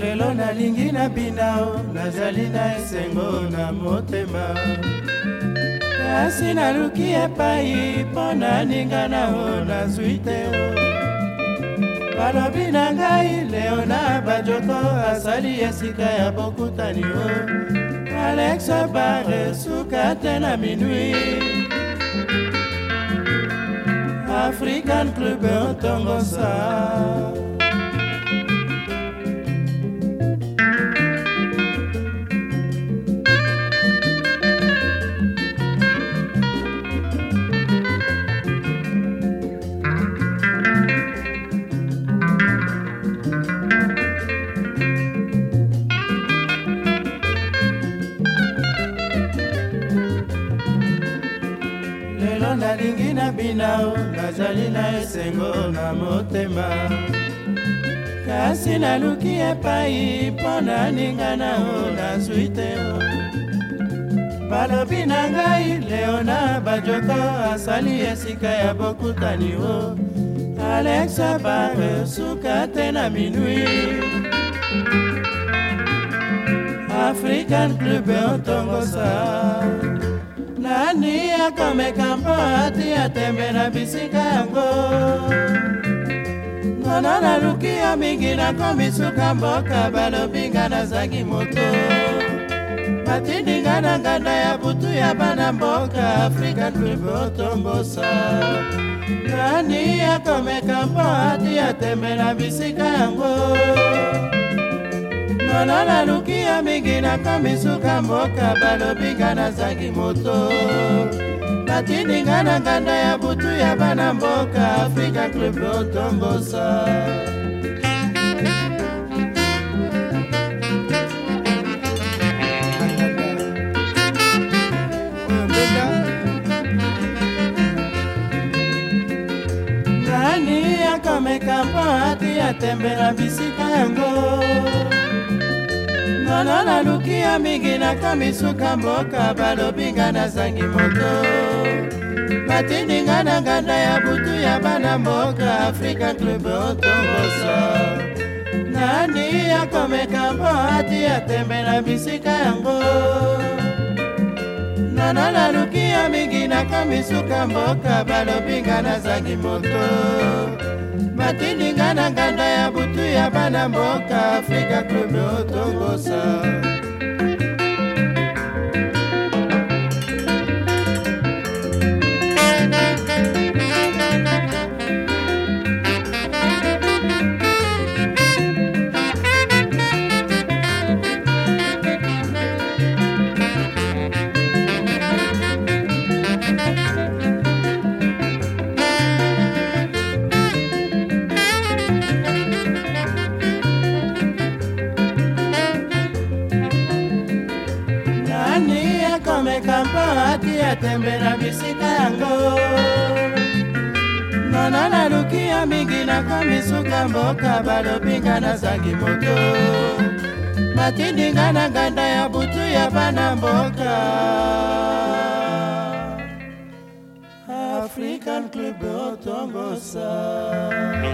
lelo nalingi nabina nazali na esengo na motema kasi naluki epai mpo naninga nao nazwi te balobi na ngai leo na bajoto asali esika ya bokutani o alexe bare suka te na minui African Club Tongosa. nalingi na bino nazali na esengo na motema kasi naluki epai mpo na ninga nao nazwi te balobi na ngai leona bajoko asali esika ya bokutani o alexa bare suka te na minui african club otongosa nani akomekamba ati atembela bisika yango ngona naluki yo mingi nakomisuka mboka balobinga nazangi moto batindinga na nganda ya butu ya bana mboka afrika klubotombosa nani akomekamba ati atembela bisika yango ngana naluki ya mingi nakomisuka mboka balobinga nazangi moto batindinga na nganda ya butu ya bana mboka afrika club lotombosa nani akomeka mpo ati atembela bisika yango ngono naluki ya mingi nakamisuka mboka balobinga nazangi moto batindinga na nganda ya butu ya bana mboka afrika club otomboso nani akomeka mpo ati atembela bisika yango nana naluki ya mingi nakambi suka mboka balobinga nazangi moto matindinga na nganda ya butu ya bana mboka afrika club otongosa nani ekomeka mpo ati atembe na bisika yango nana naluki ya mingi nakomisuka mboka balobinga nazangi moto matindinga na nganda ya butu ya bana mboka african club otongosa